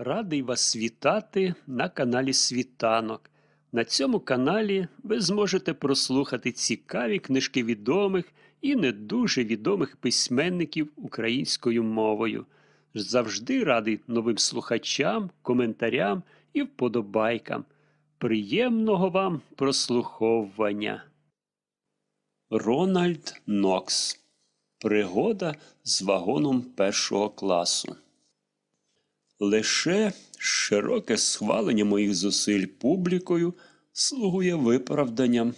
Радий вас вітати на каналі Світанок. На цьому каналі ви зможете прослухати цікаві книжки відомих і не дуже відомих письменників українською мовою. Завжди радий новим слухачам, коментарям і вподобайкам. Приємного вам прослуховування. Рональд Нокс. Пригода з вагоном першого класу. Лише широке схвалення моїх зусиль публікою слугує виправданням,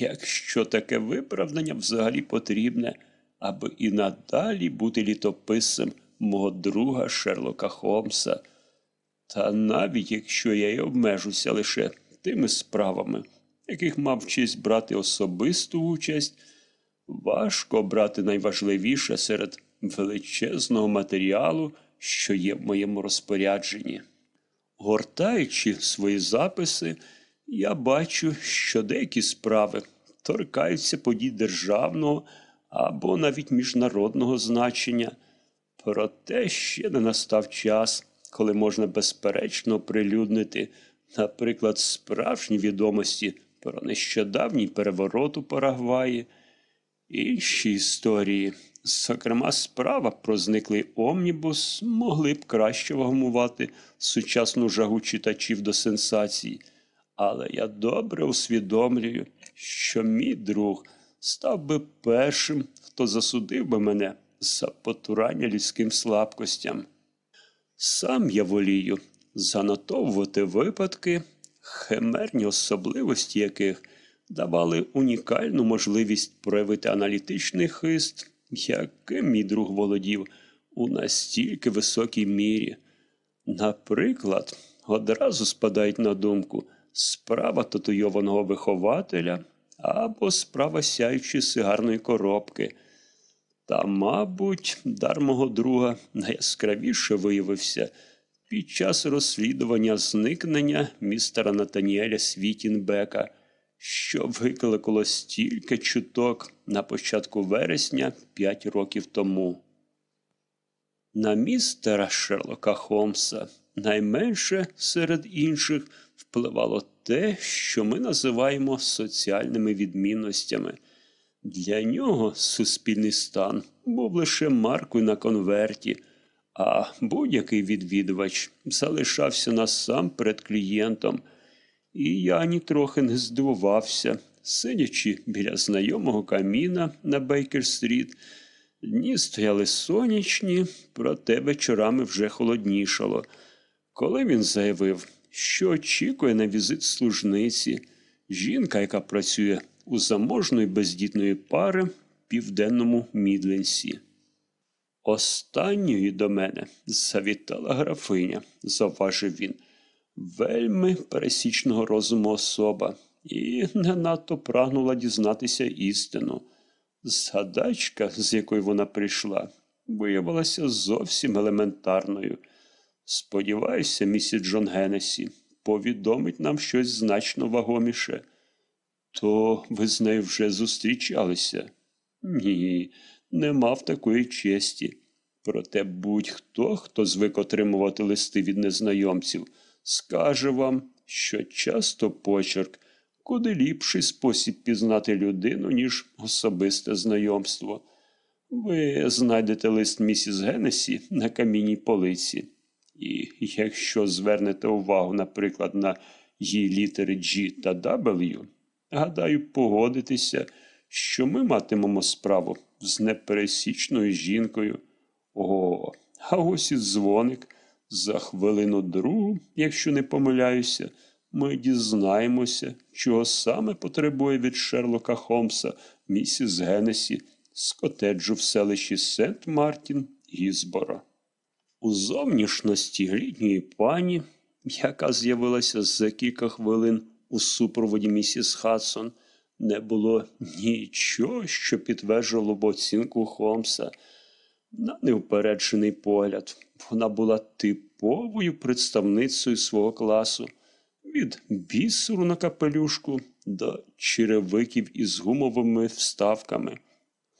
якщо таке виправдання взагалі потрібне, аби і надалі бути літописцем мого друга Шерлока Холмса. Та навіть якщо я й обмежуся лише тими справами, яких мав честь брати особисту участь, важко брати найважливіше серед величезного матеріалу, що є в моєму розпорядженні. Гортаючи свої записи, я бачу, що деякі справи торкаються подій державного або навіть міжнародного значення. Проте ще не настав час, коли можна безперечно оприлюднити, наприклад, справжні відомості про нещодавній переворот у Парагваї, інші історії, зокрема, справа про зниклий омнібус, могли б краще вгамувати сучасну жагу читачів до сенсацій. Але я добре усвідомлюю, що мій друг став би першим, хто засудив би мене за потурання людським слабкостям. Сам я волію занотовувати випадки, химерні особливості яких давали унікальну можливість проявити аналітичний хист, яким мій друг володів у настільки високій мірі. Наприклад, одразу спадають на думку справа татуйованого вихователя або справа сяючої сигарної коробки. Та, мабуть, дар мого друга найяскравіше виявився під час розслідування зникнення містера Натаніеля Світінбека, що викликало стільки чуток на початку вересня п'ять років тому. На містера Шерлока Холмса найменше серед інших впливало те, що ми називаємо соціальними відмінностями. Для нього суспільний стан був лише маркою на конверті, а будь-який відвідувач залишався насамперед клієнтом. І я нітрохи не здивувався, сидячи біля знайомого каміна на Бейкер-стріт. Дні стояли сонячні, проте вечорами вже холоднішало. Коли він заявив, що очікує на візит служниці, жінка, яка працює у заможної бездітної пари в південному Мідленсі. Останньою до мене завітала графиня, завважив він, вельми пересічного розуму особа, і не надто прагнула дізнатися істину. Згадачка, з якої вона прийшла, виявилася зовсім елементарною. Сподіваюся, місіс Джон Геннесі повідомить нам щось значно вагоміше. То ви з нею вже зустрічалися? Ні, не мав такої честі. Проте будь-хто, хто звик отримувати листи від незнайомців, скаже вам, що часто почерк куди ліпший спосіб пізнати людину, ніж особисте знайомство. Ви знайдете лист місіс Геннесі на камінній полиці. І якщо звернете увагу, наприклад, на її літери G та W, гадаю, погодитися, що ми матимемо справу з непересічною жінкою. О, а ось і дзвоник. За хвилину другу, якщо не помиляюся, ми дізнаємося, чого саме потребує від Шерлока Холмса місіс Геннесі з котеджу в селищі Сент Мартін Гізбора. У зовнішності літньої пані, яка з'явилася за кілька хвилин у супроводі місіс Хадсон, не було нічого, що підтверджувало б оцінку Холмса. На неупереджений погляд, вона була типовою представницею свого класу, від бісеру на капелюшку до черевиків із гумовими вставками.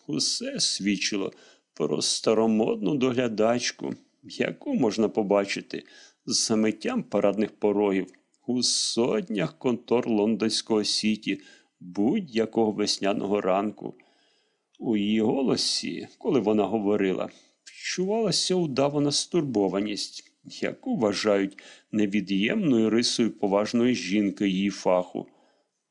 Усе свідчило про старомодну доглядачку, яку можна побачити з замиттям парадних порогів у сотнях контор лондонського сіті будь-якого весняного ранку. У її голосі, коли вона говорила, відчувалася удавана стурбованість, яку вважають невід'ємною рисою поважної жінки її фаху.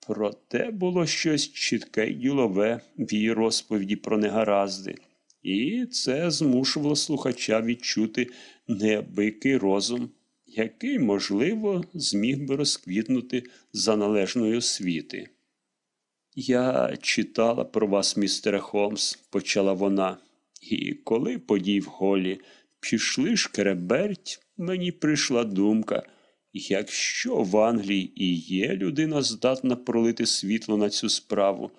Проте було щось чітке й ділове в її розповіді про негаразди, і це змушувало слухача відчути неабикий розум, який, можливо, зміг би розквітнути за належної освіти. Я читала про вас, містере Холмс, почала вона, і коли подій в голі пішли шкереберть, мені прийшла думка, якщо в Англії і є людина здатна пролити світло на цю справу,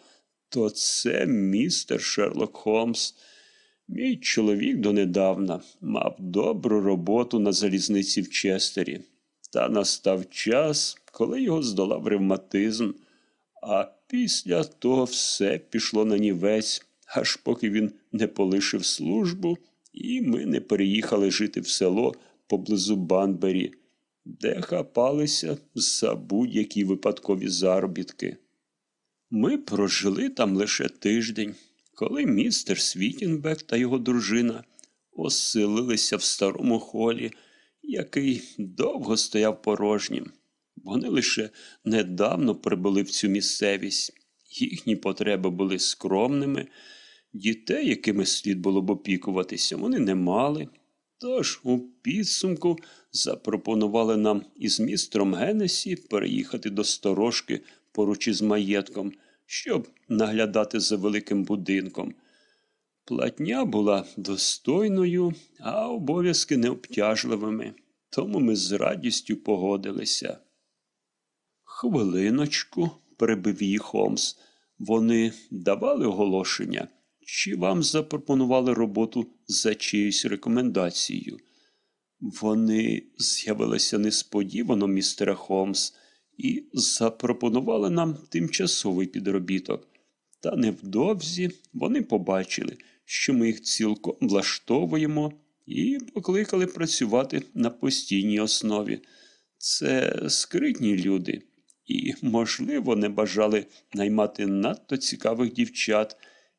то це містер Шерлок Холмс. Мій чоловік донедавна мав добру роботу на залізниці в Честері, та настав час, коли його здолав ревматизм, а після того все пішло на нівець, аж поки він не полишив службу, і ми не переїхали жити в село поблизу Банбері, де хапалися за будь-які випадкові заробітки. Ми прожили там лише тиждень, коли містер Світінбек та його дружина оселилися в старому холі, який довго стояв порожнім. Вони лише недавно прибули в цю місцевість, їхні потреби були скромними, дітей, якими слід було б опікуватися, вони не мали. Тож у підсумку запропонували нам із містром Генесі переїхати до сторожки поруч із маєтком, щоб наглядати за великим будинком. Платня була достойною, а обов'язки необтяжливими, тому ми з радістю погодилися. Хвилиночку, перебив її Холмс. Вони давали оголошення, чи вам запропонували роботу за чиюсь рекомендацією? Вони з'явилися несподівано, містере Холмс, і запропонували нам тимчасовий підробіток. Та невдовзі вони побачили, що ми їх цілком влаштовуємо, і покликали працювати на постійній основі. Це скритні люди і, можливо, не бажали наймати надто цікавих дівчат,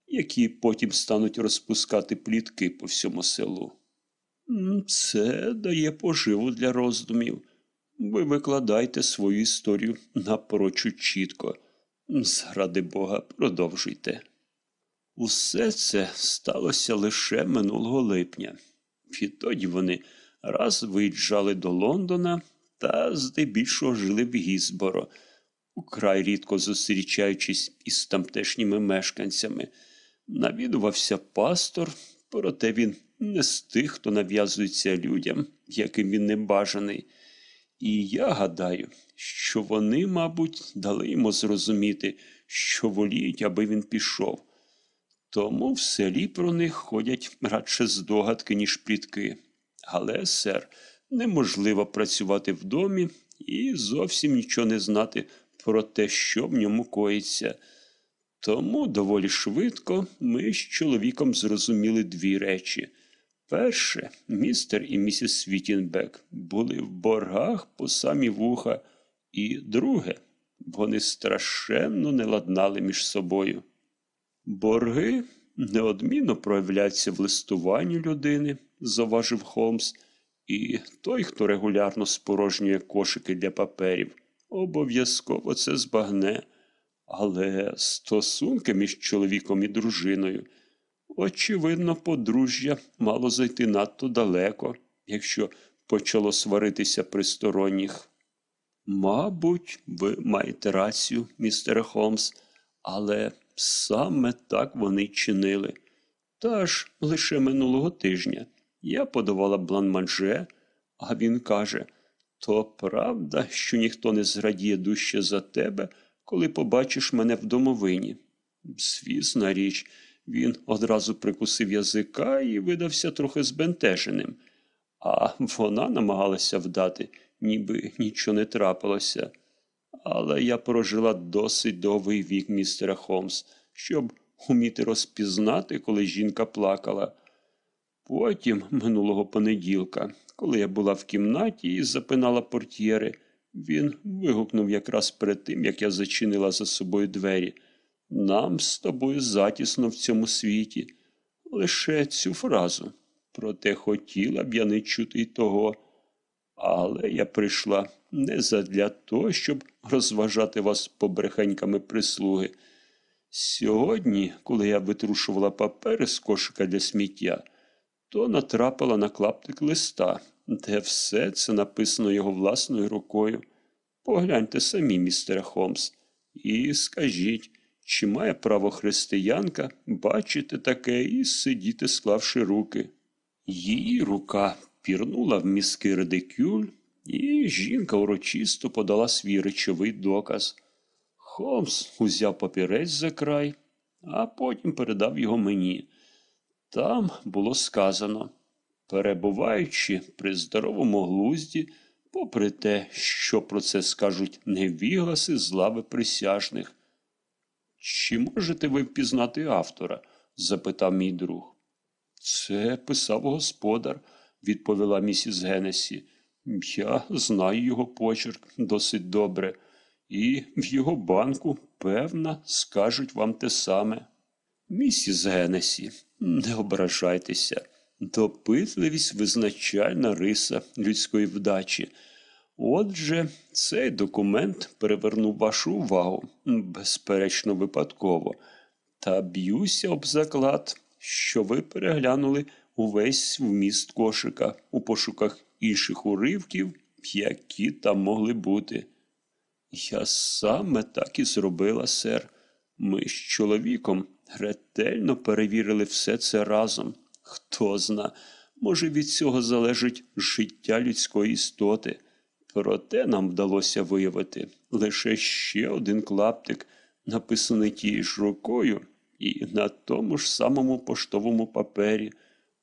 які потім стануть розпускати плітки по всьому селу. Це дає поживу для роздумів. Ви викладайте свою історію напрочуд чітко. Зради Бога, продовжуйте. Усе це сталося лише минулого липня. Відтоді вони раз виїжджали до Лондона та здебільшого жили в Гізборо, украй рідко зустрічаючись із тамтешніми мешканцями. Навідувався пастор, проте він не з тих, хто нав'язується людям, яким він не бажаний. І я гадаю, що вони, мабуть, дали йому зрозуміти, що воліють, аби він пішов. Тому в селі про них ходять радше здогадки, ніж плітки. Але, сер, неможливо працювати в домі і зовсім нічого не знати про те, що в ньому коїться. Тому доволі швидко ми з чоловіком зрозуміли дві речі. Перше, містер і місіс Світінбек були в боргах по самі вуха, і друге, вони страшенно не ладнали між собою. Борги неодмінно проявляються в листуванні людини, заважив Холмс, і той, хто регулярно спорожнює кошики для паперів, обов'язково це збагне. Але стосунки між чоловіком і дружиною, очевидно, подружжя мало зайти надто далеко, якщо почало сваритися при сторонніх. Мабуть, ви маєте рацію, містере Холмс, але саме так вони чинили. Та ж лише минулого тижня я подавала блан-манже, а він каже то правда, що ніхто не зрадіє дужче за тебе, коли побачиш мене в домовині. Звісна річ, він одразу прикусив язика і видався трохи збентеженим, а вона намагалася вдати, ніби нічого не трапилося. Але я прожила досить довгий вік, містера Холмс, щоб уміти розпізнати, коли жінка плакала. Потім, минулого понеділка, коли я була в кімнаті і запинала портьєри, він вигукнув якраз перед тим, як я зачинила за собою двері. Нам з тобою затісно в цьому світі. Лише цю фразу. Проте хотіла б я не чути й того. Але я прийшла не задля того, щоб розважати вас побрехеньками прислуги. Сьогодні, коли я витрушувала папери з кошика для сміття, то натрапила на клаптик листа, де все це написано його власною рукою. Погляньте самі, містере Холмс, і скажіть, чи має право християнка бачити таке і сидіти, склавши руки? Її рука пірнула в міський редикюль, і жінка урочисто подала свій речовий доказ. Холмс узяв папірець за край, а потім передав його мені. Там було сказано, перебуваючи при здоровому глузді, попри те, що про це скажуть невігласи з лави присяжних. Чи можете ви впізнати автора? запитав мій друг. Це писав господар, відповіла місіс Генесі. Я знаю його почерк досить добре, і в його банку, певно, скажуть вам те саме. Місіс Генесі, не ображайтеся. Допитливість визначальна риса людської вдачі. Отже, цей документ перевернув вашу увагу, безперечно, випадково, та б'юся об заклад, що ви переглянули увесь вміст кошика у пошуках інших уривків, які там могли бути. Я саме так і зробила, сер. Ми з чоловіком ретельно перевірили все це разом. Хто зна, може, від цього залежить життя людської істоти. Проте нам вдалося виявити лише ще один клаптик, написаний тією ж рукою, і на тому ж самому поштовому папері.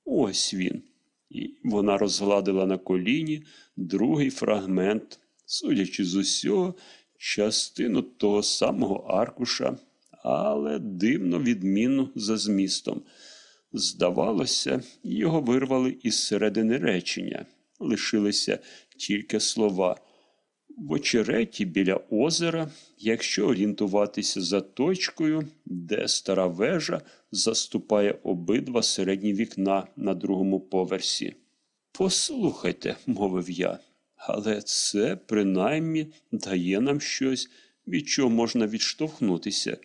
Ось він. І вона розгладила на коліні другий фрагмент, судячи з усього, частину того самого аркуша, але дивно відмінну за змістом. Здавалося, його вирвали із середини речення, лишилися тільки слова. В очереті біля озера, якщо орієнтуватися за точкою, де стара вежа заступає обидва середні вікна на другому поверсі. Послухайте, мовив я, але це принаймні дає нам щось, від чого можна відштовхнутися.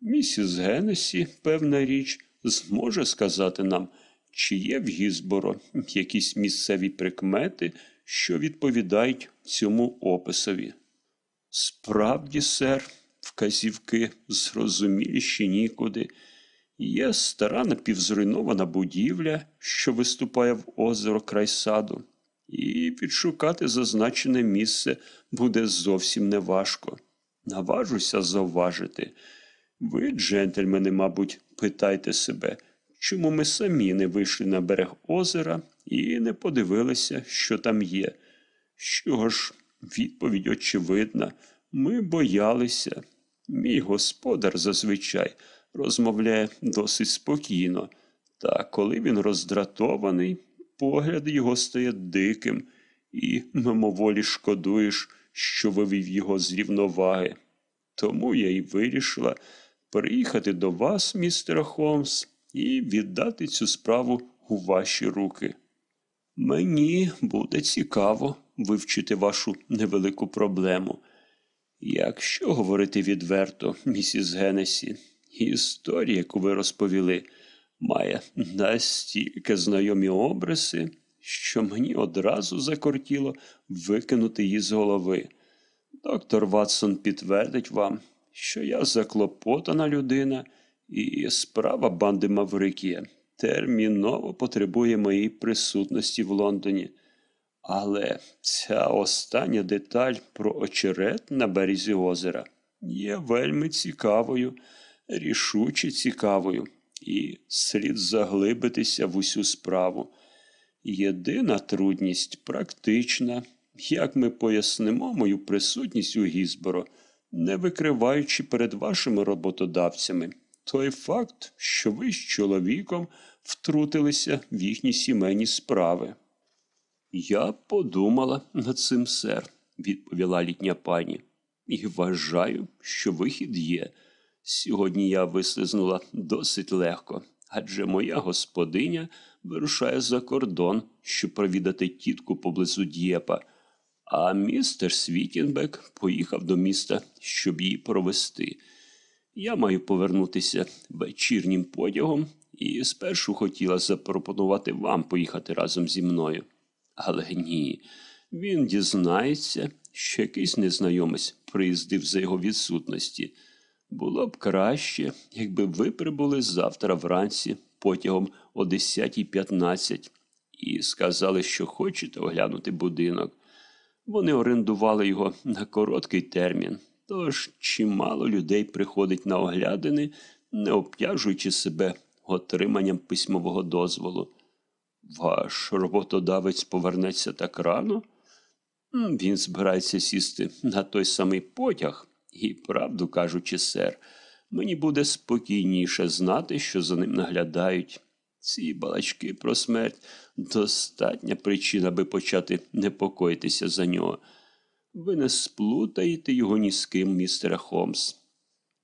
Місіс Генесі, певна річ, зможе сказати нам, чи є в Гізборо якісь місцеві прикмети, що відповідають цьому описові. Справді, сер, вказівки зрозумілі ще нікуди. Є стара напівзруйнована будівля, що виступає в озеро край саду, і відшукати зазначене місце буде зовсім неважко. Наважуся зауважити. Ви, джентльмени, мабуть, питайте себе, чому ми самі не вийшли на берег озера і не подивилися, що там є. Що ж, відповідь очевидна, ми боялися. Мій господар зазвичай розмовляє досить спокійно, та коли він роздратований, погляд його стає диким, і мимоволі шкодуєш, що вивів його з рівноваги. Тому я й вирішила приїхати до вас, містер Холмс, і віддати цю справу у ваші руки. Мені буде цікаво вивчити вашу невелику проблему. Якщо говорити відверто, місіс Генесі, історія, яку ви розповіли, має настільки знайомі обриси, що мені одразу закортіло викинути її з голови. Доктор Ватсон підтвердить вам, що я заклопотана людина, і справа банди Маврикія терміново потребує моєї присутності в Лондоні. Але ця остання деталь про очерет на березі озера є вельми цікавою, рішуче цікавою, і слід заглибитися в усю справу. Єдина трудність практична, як ми пояснимо мою присутність у Гізборо, не викриваючи перед вашими роботодавцями той факт, що ви з чоловіком втрутилися в їхні сімейні справи. Я подумала над цим, сер, відповіла літня пані, і вважаю, що вихід є. Сьогодні я вислизнула досить легко, адже моя господиня вирушає за кордон, щоб провідати тітку поблизу Дєпа, а містер Світінбек поїхав до міста, щоб її провести. Я маю повернутися вечірнім потягом і спершу хотіла запропонувати вам поїхати разом зі мною. Але ні, він дізнається, що якийсь незнайомець приїздив за його відсутності. Було б краще, якби ви прибули завтра вранці потягом о 10.15 і сказали, що хочете оглянути будинок. Вони орендували його на короткий термін, тож чимало людей приходить на оглядини, не обтяжуючи себе отриманням письмового дозволу. Ваш роботодавець повернеться так рано? Він збирається сісти на той самий потяг, і, правду кажучи, сер, мені буде спокійніше знати, що за ним наглядають. Ці балачки про смерть достатня причина, аби почати непокоїтися за нього. Ви не сплутаєте його ні з ким, містере Холмс,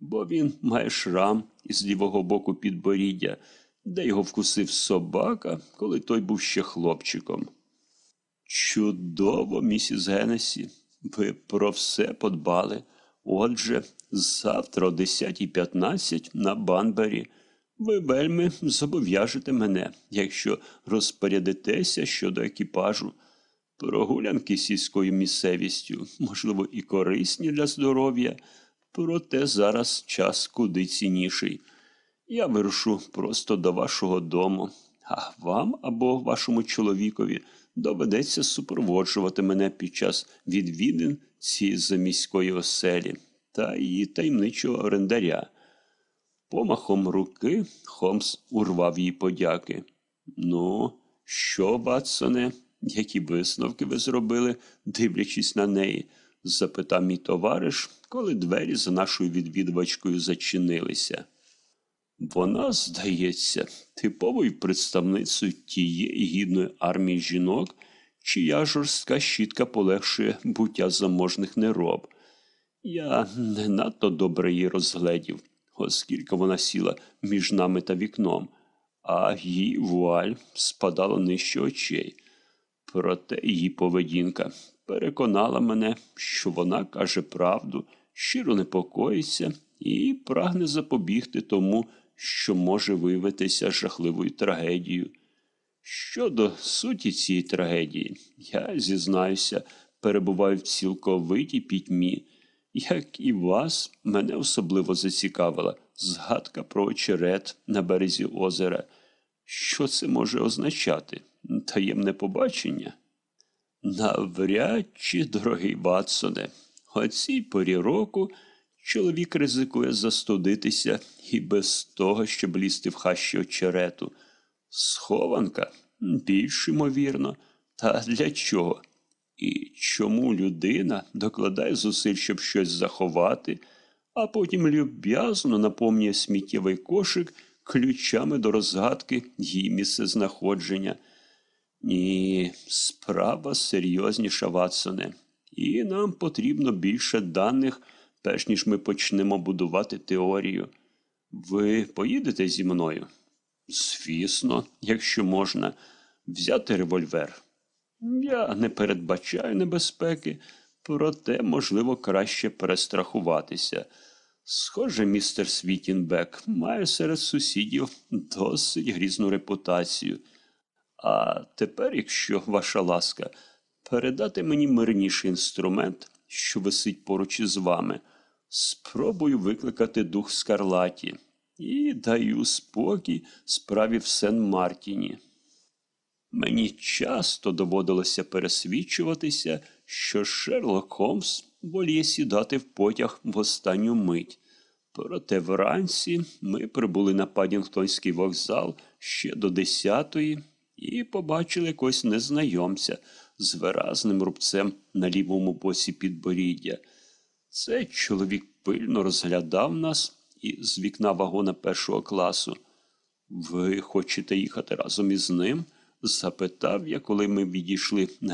бо він має шрам із лівого боку підборіддя, де його вкусив собака, коли той був ще хлопчиком. Чудово, місіс Генесі, ви про все подбали. Отже, завтра о 10.15 на Банбері ви вельми зобов'яжете мене, якщо розпорядитеся щодо екіпажу. Прогулянки сільською місцевістю, можливо, і корисні для здоров'я, проте зараз час куди цінніший. Я вирушу просто до вашого дому, а вам або вашому чоловікові доведеться супроводжувати мене під час відвідин цієї заміської оселі та її таємничого орендаря. Помахом руки Холмс урвав їй подяки. Ну, що, Ватсоне, які висновки ви зробили, дивлячись на неї? запитав мій товариш, коли двері за нашою відвідувачкою зачинилися. Вона, здається, типовою представницею тієї гідної армії жінок, чия жорстка щітка полегшує буття заможних нероб. Я не надто добре її розгледів, оскільки вона сіла між нами та вікном, а її вуаль спадала нижче очей. Проте її поведінка переконала мене, що вона каже правду, щиро непокоїться і прагне запобігти тому, що може виявитися жахливою трагедією. Щодо суті цієї трагедії, я зізнаюся, перебуваю в цілковитій пітьмі. Як і вас, мене особливо зацікавила згадка про очерет на березі озера. Що це може означати? Таємне побачення? Навряд чи, дорогий Ватсоне, о цій порі року чоловік ризикує застудитися і без того, щоб лізти в хащі очерету. Схованка більш ймовірно. Та для чого? І чому людина докладає зусиль, щоб щось заховати, а потім люб'язно наповнює сміттєвий кошик ключами до розгадки її місцезнаходження? Ні, справа серйозніша, Ватсоне, і нам потрібно більше даних, перш ніж ми почнемо будувати теорію. Ви поїдете зі мною? Звісно, якщо можна, взяти револьвер. Я не передбачаю небезпеки, проте, можливо, краще перестрахуватися. Схоже, містер Світінбек має серед сусідів досить грізну репутацію. А тепер, якщо ваша ласка, передати мені мирніший інструмент, що висить поруч із вами, спробую викликати дух Скарлаті і даю спокій справі в Сен-Мартіні. Мені часто доводилося пересвідчуватися, що Шерлок Холмс воліє сідати в потяг в останню мить. Проте вранці ми прибули на Падінгтонський вокзал ще до десятої і побачили якогось незнайомця з виразним рубцем на лівому боці підборіддя. Цей чоловік пильно розглядав нас і з вікна вагона першого класу. Ви хочете їхати разом із ним? Запитав я, коли ми відійшли на